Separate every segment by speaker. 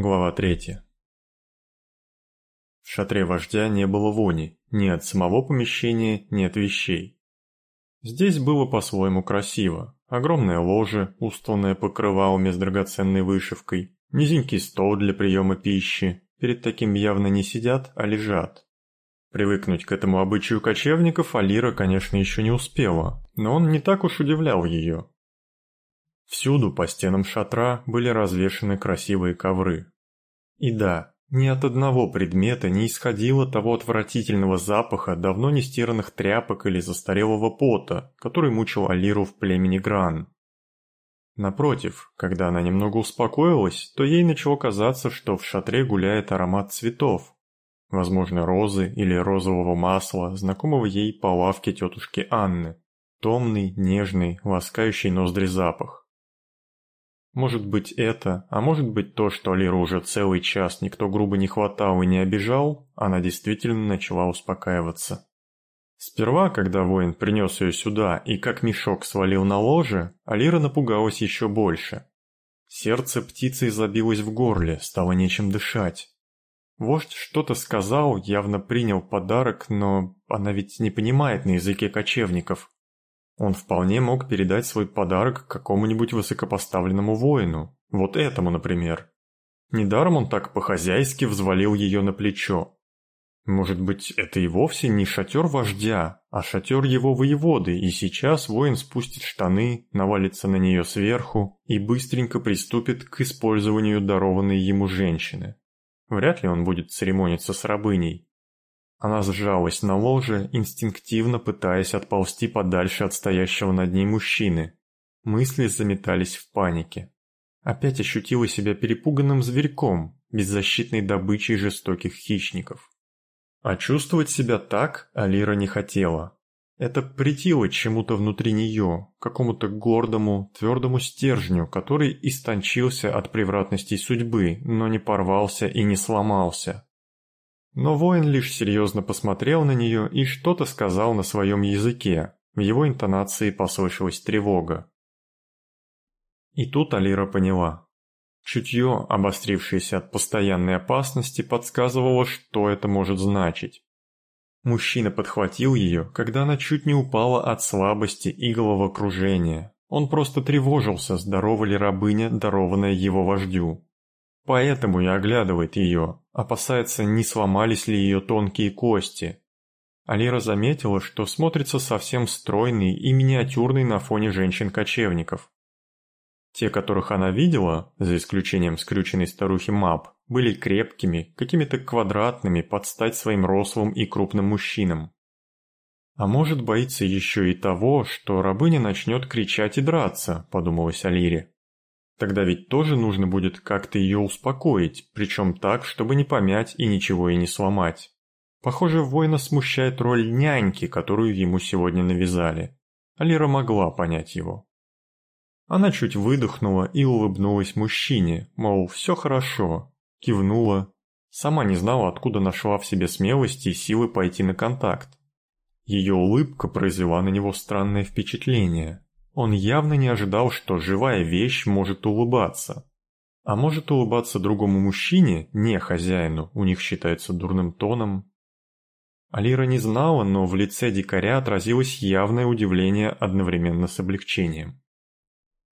Speaker 1: Глава 3. В шатре вождя не было вони, ни от самого помещения, ни от вещей. Здесь было по-своему красиво. Огромное ложе, устланное покрывалами с драгоценной вышивкой, низенький стол для приема пищи, перед таким явно не сидят, а лежат. Привыкнуть к этому обычаю кочевников Алира, конечно, еще не успела, но он не так уж удивлял ее. Всюду по стенам шатра были развешаны красивые ковры. И да, ни от одного предмета не исходило того отвратительного запаха давно не стиранных тряпок или застарелого пота, который мучил Алиру в племени Гран. Напротив, когда она немного успокоилась, то ей начало казаться, что в шатре гуляет аромат цветов. Возможно, розы или розового масла, знакомого ей по лавке тетушки Анны. Томный, нежный, ласкающий ноздри запах. Может быть это, а может быть то, что Алиру уже целый час никто грубо не хватал и не обижал, она действительно начала успокаиваться. Сперва, когда воин принес ее сюда и как мешок свалил на ложе, Алира напугалась еще больше. Сердце птицы забилось в горле, стало нечем дышать. Вождь что-то сказал, явно принял подарок, но она ведь не понимает на языке кочевников. Он вполне мог передать свой подарок какому-нибудь высокопоставленному воину. Вот этому, например. Недаром он так по-хозяйски взвалил ее на плечо. Может быть, это и вовсе не шатер вождя, а шатер его воеводы, и сейчас воин спустит штаны, навалится на нее сверху и быстренько приступит к использованию дарованной ему женщины. Вряд ли он будет церемониться с рабыней. Она сжалась на ложе, инстинктивно пытаясь отползти подальше от стоящего над ней мужчины. Мысли заметались в панике. Опять ощутила себя перепуганным зверьком, беззащитной добычей жестоких хищников. А чувствовать себя так Алира не хотела. Это претило чему-то внутри нее, какому-то гордому, твердому стержню, который истончился от превратностей судьбы, но не порвался и не сломался. Но воин лишь серьезно посмотрел на нее и что-то сказал на своем языке. В его интонации послышалась тревога. И тут Алира поняла. Чутье, обострившееся от постоянной опасности, подсказывало, что это может значить. Мужчина подхватил ее, когда она чуть не упала от слабости и головокружения. Он просто тревожился, здорова ли рабыня, дарованная его вождю. Поэтому и оглядывает ее, опасается, не сломались ли ее тонкие кости. Алира заметила, что смотрится совсем стройный и миниатюрный на фоне женщин-кочевников. Те, которых она видела, за исключением скрюченной старухи Мап, были крепкими, какими-то квадратными под стать своим рослым и крупным мужчинам. А может боится еще и того, что рабыня начнет кричать и драться, подумалась Алире. Тогда ведь тоже нужно будет как-то ее успокоить, причем так, чтобы не помять и ничего и не сломать. Похоже, воина смущает роль няньки, которую ему сегодня навязали. Алира могла понять его. Она чуть выдохнула и улыбнулась мужчине, мол, все хорошо, кивнула. Сама не знала, откуда нашла в себе смелости и силы пойти на контакт. Ее улыбка произвела на него странное впечатление. Он явно не ожидал, что живая вещь может улыбаться. А может улыбаться другому мужчине, не хозяину, у них считается дурным тоном. Алира не знала, но в лице дикаря отразилось явное удивление одновременно с облегчением.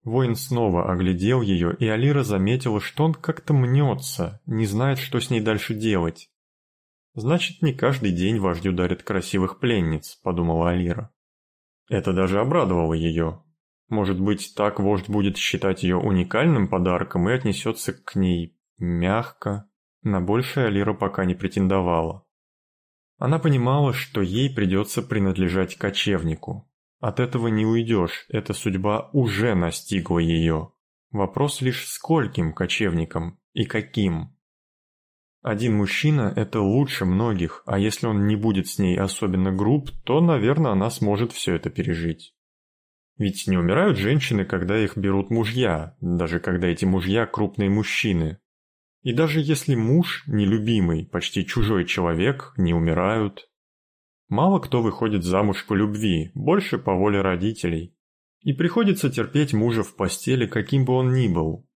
Speaker 1: Воин снова оглядел ее, и Алира заметила, что он как-то мнется, не знает, что с ней дальше делать. «Значит, не каждый день вождю дарят красивых пленниц», — подумала Алира. Это даже обрадовало ее, может быть, так вождь будет считать ее уникальным подарком и отнесется к ней мягко. На большее Алира пока не претендовала. Она понимала, что ей придется принадлежать кочевнику. От этого не уйдешь, эта судьба уже настигла ее. Вопрос лишь скольким кочевникам и каким. Один мужчина – это лучше многих, а если он не будет с ней особенно груб, то, наверное, она сможет все это пережить. Ведь не умирают женщины, когда их берут мужья, даже когда эти мужья крупные мужчины. И даже если муж, нелюбимый, почти чужой человек, не умирают. Мало кто выходит замуж по любви, больше по воле родителей. И приходится терпеть мужа в постели, каким бы он ни был.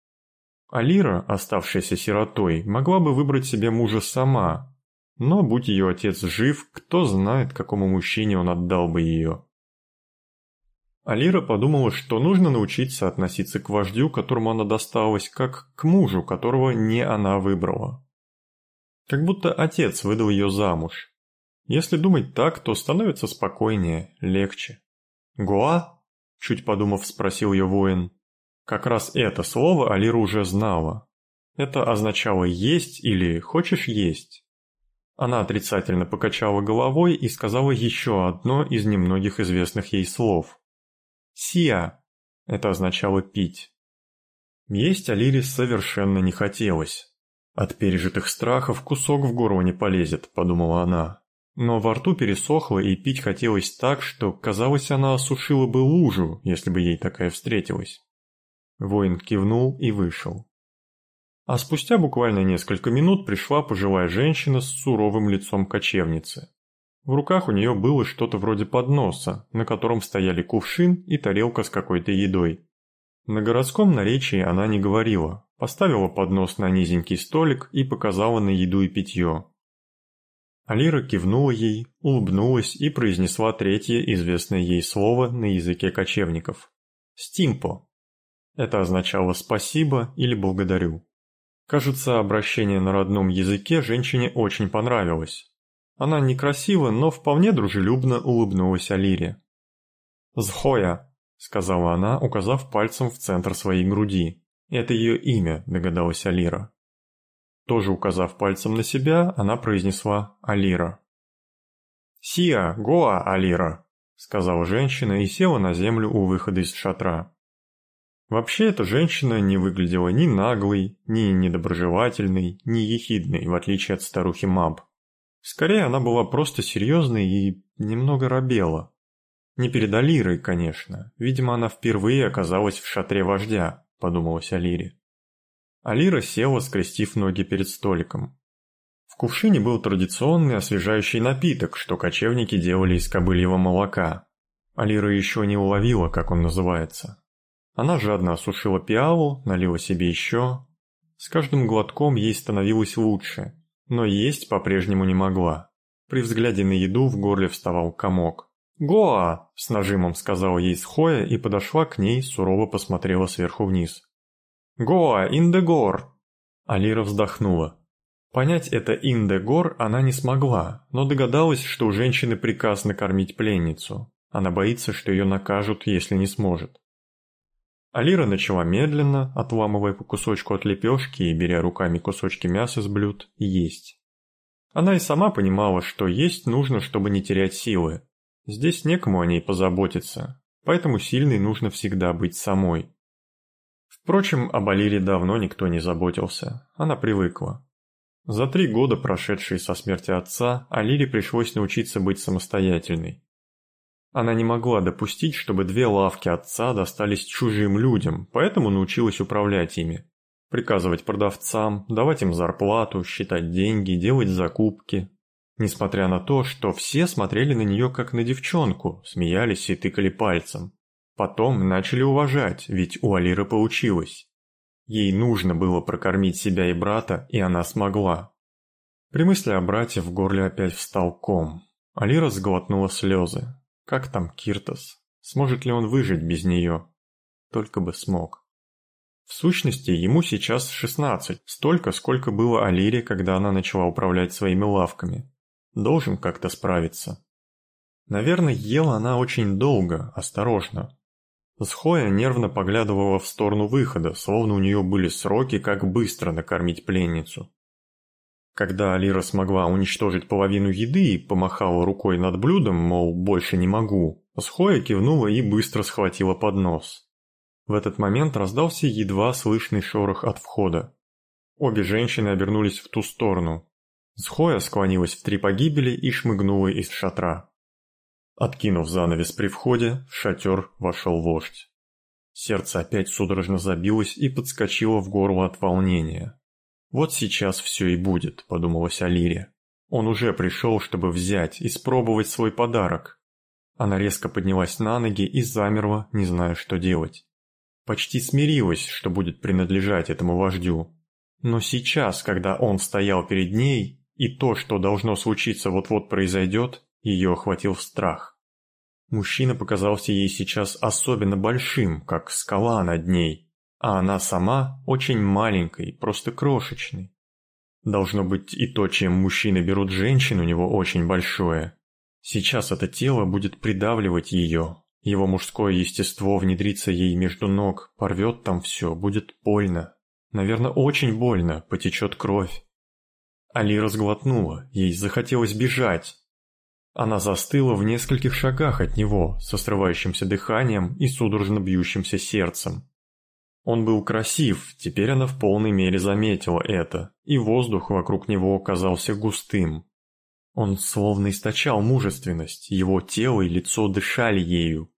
Speaker 1: Алира, оставшаяся сиротой, могла бы выбрать себе мужа сама, но будь ее отец жив, кто знает, какому мужчине он отдал бы ее. Алира подумала, что нужно научиться относиться к вождю, которому она досталась, как к мужу, которого не она выбрала. Как будто отец выдал ее замуж. Если думать так, то становится спокойнее, легче. «Гуа?» – чуть подумав, спросил ее воин. Как раз это слово Алира уже знала. Это означало «есть» или «хочешь есть?». Она отрицательно покачала головой и сказала еще одно из немногих известных ей слов. «Сия» – это означало «пить». Есть Алире совершенно не хотелось. От пережитых страхов кусок в горло не полезет, подумала она. Но во рту пересохло и пить хотелось так, что, казалось, она осушила бы лужу, если бы ей такая встретилась. Воин кивнул и вышел. А спустя буквально несколько минут пришла пожилая женщина с суровым лицом кочевницы. В руках у нее было что-то вроде подноса, на котором стояли кувшин и тарелка с какой-то едой. На городском наречии она не говорила, поставила поднос на низенький столик и показала на еду и питье. Алира кивнула ей, улыбнулась и произнесла третье известное ей слово на языке кочевников. «Стимпо». Это означало «спасибо» или «благодарю». Кажется, обращение на родном языке женщине очень понравилось. Она некрасиво, но вполне дружелюбно улыбнулась Алире. «Зхоя», — сказала она, указав пальцем в центр своей груди. «Это ее имя», – догадалась Алира. Тоже указав пальцем на себя, она произнесла «Алира». «Сия, Гоа, Алира», – сказала женщина и села на землю у выхода из шатра. Вообще эта женщина не выглядела ни наглой, ни недоброжелательной, ни ехидной, в отличие от старухи Маб. Скорее, она была просто серьезной и немного робела. Не перед Алирой, конечно, видимо, она впервые оказалась в шатре вождя подумалось Алире. Алира села, скрестив ноги перед столиком. В кувшине был традиционный освежающий напиток, что кочевники делали из кобыльего молока. Алира еще не уловила, как он называется. Она жадно осушила пиалу, налила себе еще. С каждым глотком ей становилось лучше, но есть по-прежнему не могла. При взгляде на еду в горле вставал комок. «Гоа!» – с нажимом сказала ей Схоя и подошла к ней, сурово посмотрела сверху вниз. «Гоа! Индегор!» Алира вздохнула. Понять это Индегор она не смогла, но догадалась, что у женщины приказ накормить пленницу. Она боится, что ее накажут, если не сможет. Алира начала медленно, отламывая по кусочку от лепешки и беря руками кусочки мяса с блюд, есть. Она и сама понимала, что есть нужно, чтобы не терять силы, Здесь некому о ней позаботиться, поэтому сильной нужно всегда быть самой. Впрочем, об Алире давно никто не заботился, она привыкла. За три года, прошедшие со смерти отца, Алире пришлось научиться быть самостоятельной. Она не могла допустить, чтобы две лавки отца достались чужим людям, поэтому научилась управлять ими. Приказывать продавцам, давать им зарплату, считать деньги, делать закупки, Несмотря на то, что все смотрели на нее как на девчонку, смеялись и тыкали пальцем. Потом начали уважать, ведь у Алиры получилось. Ей нужно было прокормить себя и брата, и она смогла. При мысли о брате в горле опять встал ком. Алира сглотнула слезы. Как там Киртос? Сможет ли он выжить без нее? Только бы смог. В сущности, ему сейчас 16, столько, сколько было Алире, когда она начала управлять своими лавками. Должен как-то справиться. Наверное, ела она очень долго, осторожно. Схоя нервно поглядывала в сторону выхода, словно у нее были сроки, как быстро накормить пленницу. Когда Алира смогла уничтожить половину еды и помахала рукой над блюдом, мол, больше не могу, Схоя кивнула и быстро схватила поднос. В этот момент раздался едва слышный шорох от входа. Обе женщины обернулись в ту сторону, Схоя склонилась в три погибели и шмыгнула из шатра. Откинув занавес при входе, в шатер вошел вождь. Сердце опять судорожно забилось и подскочило в горло от волнения. «Вот сейчас все и будет», — подумалась Алире. «Он уже пришел, чтобы взять, и испробовать свой подарок». Она резко поднялась на ноги и замерла, не зная, что делать. почти смирилась, что будет принадлежать этому вождю. Но сейчас, когда он стоял перед ней, и то, что должно случиться вот-вот произойдет, ее охватил страх. Мужчина показался ей сейчас особенно большим, как скала над ней, а она сама очень маленькой, просто крошечной. Должно быть и то, чем мужчины берут женщин, у него очень большое. Сейчас это тело будет придавливать ее, его мужское естество внедрится ей между ног, порвет там все, будет больно. Наверное, очень больно, потечет кровь. Али разглотнула, ей захотелось бежать. Она застыла в нескольких шагах от него, со срывающимся дыханием и судорожно бьющимся сердцем. Он был красив, теперь она в полной мере заметила это, и воздух вокруг него казался густым. Он словно источал мужественность, его тело и лицо дышали ею.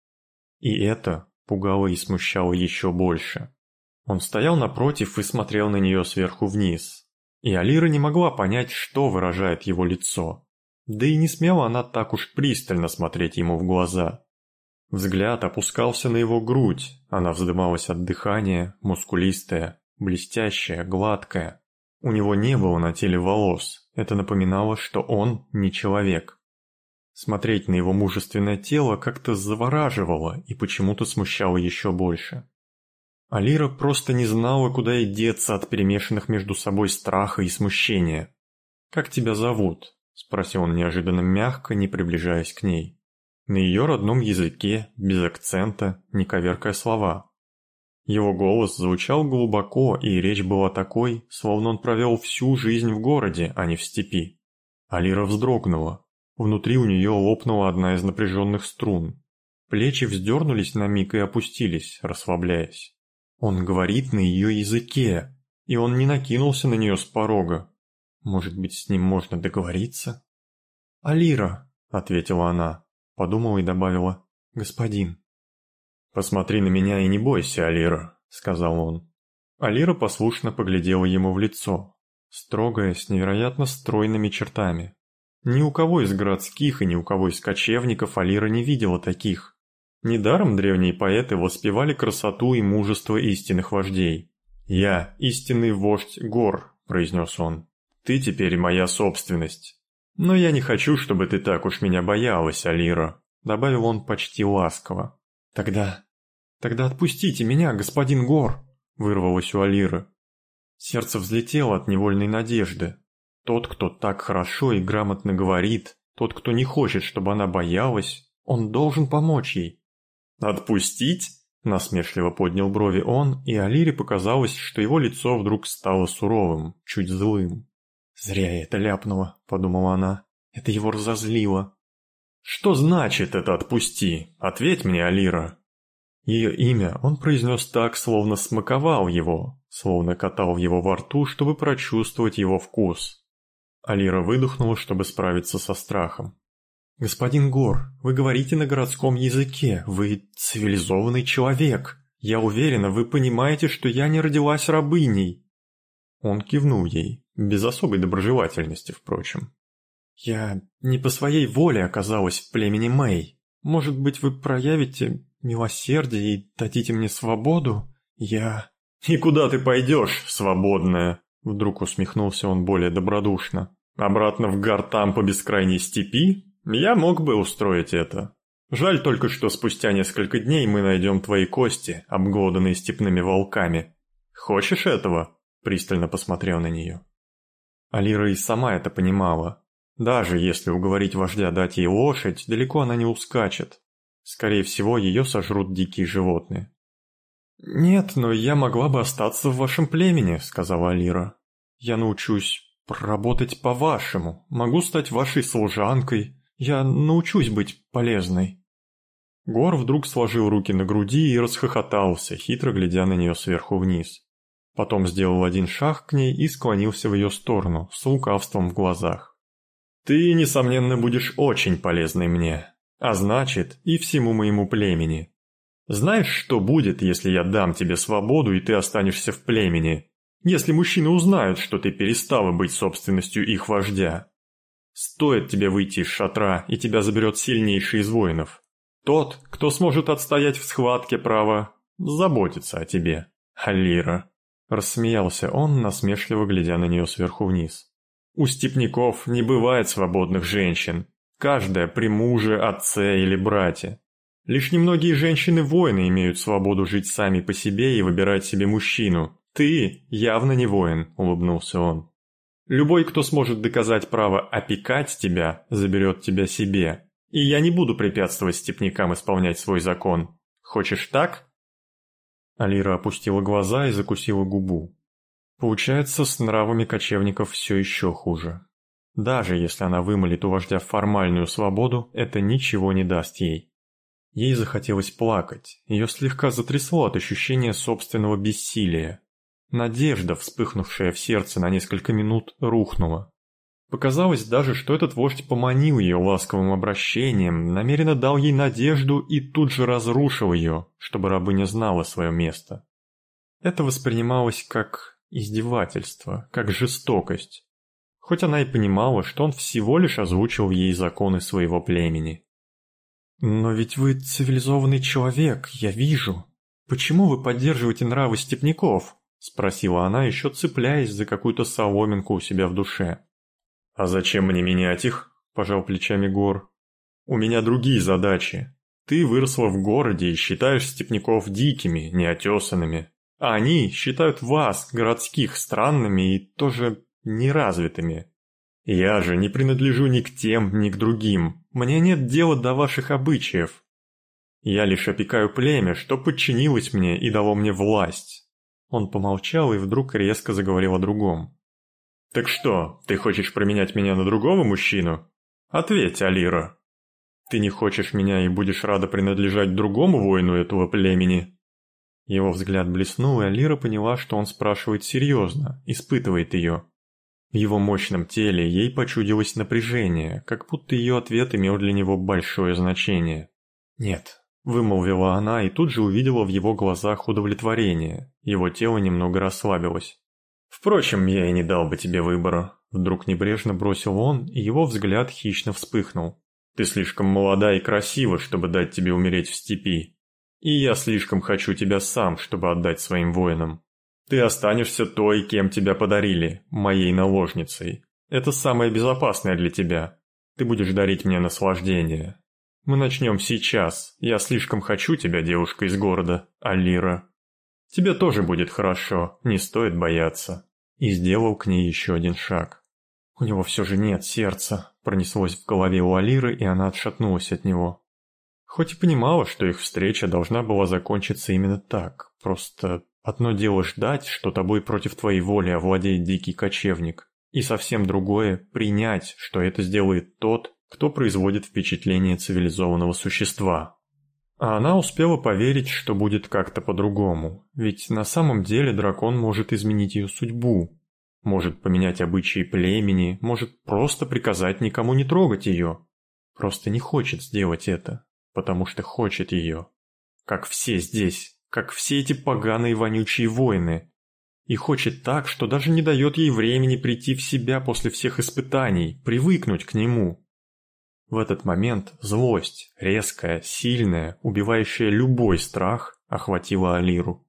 Speaker 1: И это пугало и смущало еще больше. Он стоял напротив и смотрел на нее сверху вниз. И Алира не могла понять, что выражает его лицо. Да и не смела она так уж пристально смотреть ему в глаза. Взгляд опускался на его грудь, она вздымалась от дыхания, мускулистая, блестящая, гладкая. У него не было на теле волос, это напоминало, что он не человек. Смотреть на его мужественное тело как-то завораживало и почему-то смущало еще больше. Алира просто не знала, куда ей деться от перемешанных между собой страха и смущения. «Как тебя зовут?» – спросил он неожиданно мягко, не приближаясь к ней. На ее родном языке, без акцента, не коверкая слова. Его голос звучал глубоко, и речь была такой, словно он провел всю жизнь в городе, а не в степи. Алира вздрогнула. Внутри у нее лопнула одна из напряженных струн. Плечи вздернулись на миг и опустились, расслабляясь. Он говорит на ее языке, и он не накинулся на нее с порога. Может быть, с ним можно договориться? «Алира», — ответила она, подумала и добавила, «господин». «Посмотри на меня и не бойся, Алира», — сказал он. Алира послушно поглядела ему в лицо, строгое, с невероятно стройными чертами. Ни у кого из городских и ни у кого из кочевников Алира не видела таких. Недаром древние поэты воспевали красоту и мужество истинных вождей. «Я – истинный вождь гор», – произнес он. «Ты теперь моя собственность. Но я не хочу, чтобы ты так уж меня боялась, Алира», – добавил он почти ласково. «Тогда... тогда отпустите меня, господин Гор», – вырвалось у Алиры. Сердце взлетело от невольной надежды. Тот, кто так хорошо и грамотно говорит, тот, кто не хочет, чтобы она боялась, он должен помочь ей. «Отпустить?» – насмешливо поднял брови он, и Алире показалось, что его лицо вдруг стало суровым, чуть злым. «Зря я это ляпнула», – подумала она. «Это его разозлило». «Что значит это «отпусти»? Ответь мне, Алира». Ее имя он произнес так, словно смаковал его, словно катал его во рту, чтобы прочувствовать его вкус. Алира выдохнула, чтобы справиться со страхом. «Господин Гор, вы говорите на городском языке, вы цивилизованный человек. Я уверена, вы понимаете, что я не родилась рабыней». Он кивнул ей, без особой доброжелательности, впрочем. «Я не по своей воле оказалась в племени Мэй. Может быть, вы проявите милосердие и дадите мне свободу? Я...» «И куда ты пойдешь, свободная?» Вдруг усмехнулся он более добродушно. «Обратно в Гартам по бескрайней степи? Я мог бы устроить это. Жаль только, что спустя несколько дней мы найдем твои кости, обглоданные степными волками. Хочешь этого?» Пристально посмотрел на нее. Алира и сама это понимала. Даже если уговорить вождя дать ей лошадь, далеко она не ускачет. Скорее всего, ее сожрут дикие животные. «Нет, но я могла бы остаться в вашем племени», — сказала Алира. «Я научусь работать по-вашему, могу стать вашей служанкой, я научусь быть полезной». Гор вдруг сложил руки на груди и расхохотался, хитро глядя на нее сверху вниз. Потом сделал один шаг к ней и склонился в ее сторону, с лукавством в глазах. «Ты, несомненно, будешь очень полезной мне, а значит, и всему моему племени. Знаешь, что будет, если я дам тебе свободу и ты останешься в племени? Если мужчины узнают, что ты перестала быть собственностью их вождя?» Стоит тебе выйти из шатра, и тебя заберет сильнейший из воинов. Тот, кто сможет отстоять в схватке право заботится о тебе, Алира. Рассмеялся он, насмешливо глядя на нее сверху вниз. У степняков не бывает свободных женщин. Каждая при муже, отце или брате. Лишь немногие женщины-воины имеют свободу жить сами по себе и выбирать себе мужчину. Ты явно не воин, улыбнулся он. Любой, кто сможет доказать право опекать тебя, заберет тебя себе. И я не буду препятствовать степнякам исполнять свой закон. Хочешь так? Алира опустила глаза и закусила губу. Получается, с нравами кочевников все еще хуже. Даже если она вымолит у вождя формальную свободу, это ничего не даст ей. Ей захотелось плакать, ее слегка затрясло от ощущения собственного бессилия. Надежда, вспыхнувшая в сердце на несколько минут, рухнула. Показалось даже, что этот вождь поманил ее ласковым обращением, намеренно дал ей надежду и тут же разрушил ее, чтобы рабыня знала свое место. Это воспринималось как издевательство, как жестокость. Хоть она и понимала, что он всего лишь озвучил ей законы своего племени. «Но ведь вы цивилизованный человек, я вижу. Почему вы поддерживаете нравы степняков?» – спросила она, еще цепляясь за какую-то соломинку у себя в душе. «А зачем мне менять их?» – пожал плечами Гор. «У меня другие задачи. Ты выросла в городе и считаешь степняков дикими, неотесанными. А они считают вас, городских, странными и тоже неразвитыми. Я же не принадлежу ни к тем, ни к другим. Мне нет дела до ваших обычаев. Я лишь опекаю племя, что подчинилось мне и дало мне власть». Он помолчал и вдруг резко заговорил о другом. «Так что, ты хочешь променять меня на другого мужчину? Ответь, Алира. Ты не хочешь меня и будешь рада принадлежать другому воину этого племени?» Его взгляд блеснул, и Алира поняла, что он спрашивает серьезно, испытывает ее. В его мощном теле ей почудилось напряжение, как будто ее ответ имел для него большое значение. «Нет», – вымолвила она и тут же увидела в его глазах удовлетворение, его тело немного расслабилось. Впрочем, я и не дал бы тебе выбора. Вдруг небрежно бросил он, и его взгляд хищно вспыхнул. Ты слишком молода и красива, чтобы дать тебе умереть в степи. И я слишком хочу тебя сам, чтобы отдать своим воинам. Ты останешься той, кем тебя подарили, моей наложницей. Это самое безопасное для тебя. Ты будешь дарить мне наслаждение. Мы начнем сейчас. Я слишком хочу тебя, девушка из города, Алира. Тебе тоже будет хорошо, не стоит бояться». И сделал к ней еще один шаг. «У него все же нет сердца», – пронеслось в голове у Алиры, и она отшатнулась от него. Хоть и понимала, что их встреча должна была закончиться именно так, просто одно дело ждать, что тобой против твоей воли овладеет дикий кочевник, и совсем другое – принять, что это сделает тот, кто производит впечатление цивилизованного существа, а она успела поверить, что будет как-то по-другому, ведь на самом деле дракон может изменить ее судьбу, может поменять обычаи племени, может просто приказать никому не трогать ее. Просто не хочет сделать это, потому что хочет ее. Как все здесь, как все эти поганые вонючие воины. И хочет так, что даже не дает ей времени прийти в себя после всех испытаний, привыкнуть к нему. В этот момент злость, резкая, сильная, убивающая любой страх, охватила Алиру.